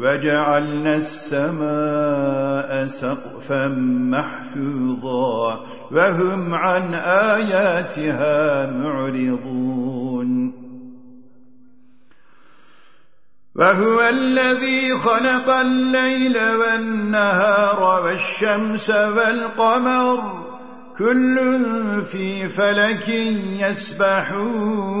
وجعلنا السماء سقفا محفوظا وهم عن آياتها معرضون. وهو الذي خلق الليل والنهار والشمس والقمر كل في فلك يسبحون.